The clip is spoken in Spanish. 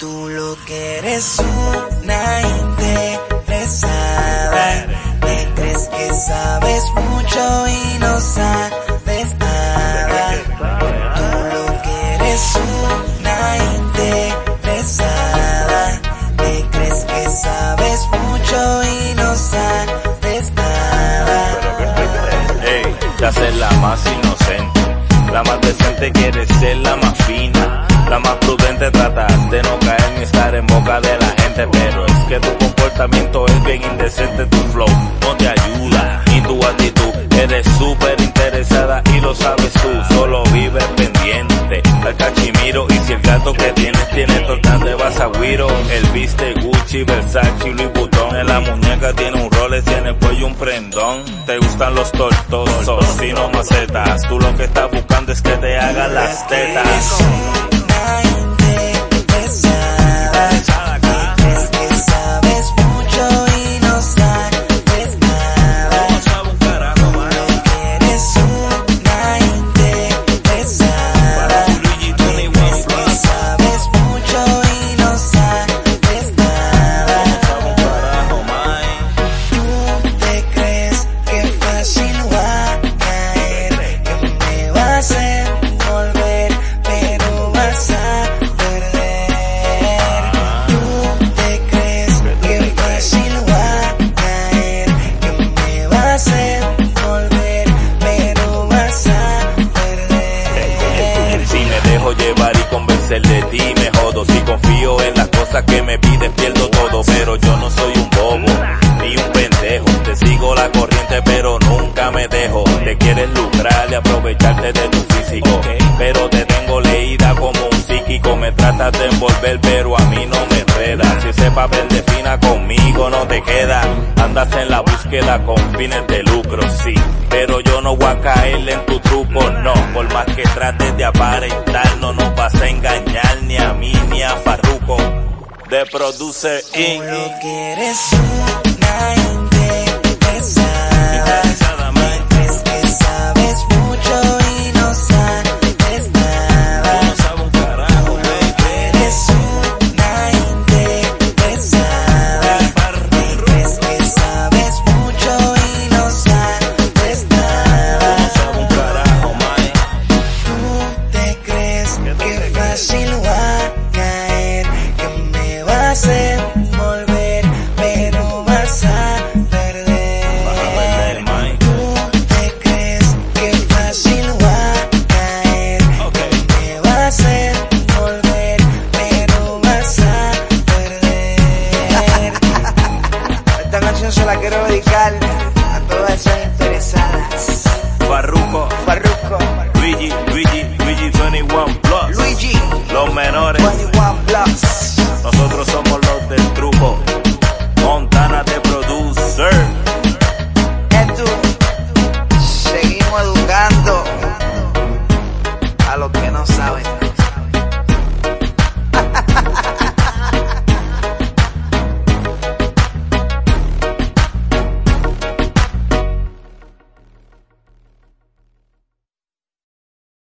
Tú lo que eres una interesada. Te crees que sabes mucho y no sabes nada. Tú lo que eres una interesada. Te crees que sabes mucho y no sabes nada. Ey, te haces la más inocente, la más decente quieres ser la más fina, la más prudente tratas de no caer ni estar en boca de la gente, pero es que tu comportamiento es bien indecente, tu flow no te ayuda, ni tu actitud, eres súper interesada y lo sabes tú, solo vives pendiente al cachimiro. Y si el gato que tienes tiene tortas de basagüiro, el viste Gucci, Versace y Louis Vuitton, en la muñeca tiene un Rolex y en el cuello un prendón, te gustan los tortosos, si no macetas, tú lo que estás buscando es que te hagan las tetas. Una interesada. Te de ti me jodo. Si confío en las cosas que me pides pierdo todo. Pero yo no soy un bobo ni un pendejo. Te sigo la corriente pero nunca me dejo. Te quieres lucrar y aprovecharte de tu físico. Pero te tengo leída como un psíquico. Me tratas de envolver pero a mí no me enreda Si ese papel de fina conmigo no te queda Andas en la búsqueda con fines de lucro, sí. Pero yo no voy a caerle en tu truco, no. Por más que trates de aparentar No nos vas a engañar ni a mí ni a Farruko. De Producer Inc. hacer volver, pero vas a perder. Tú te crees que fácil va a caer. Te va a hacer volver, pero vas a perder. Esta canción se la quiero dedicar a todas esas interesadas. Farruko, Farruko, Luigi, Luigi, Luigi 21 Plus, Luigi, los menores.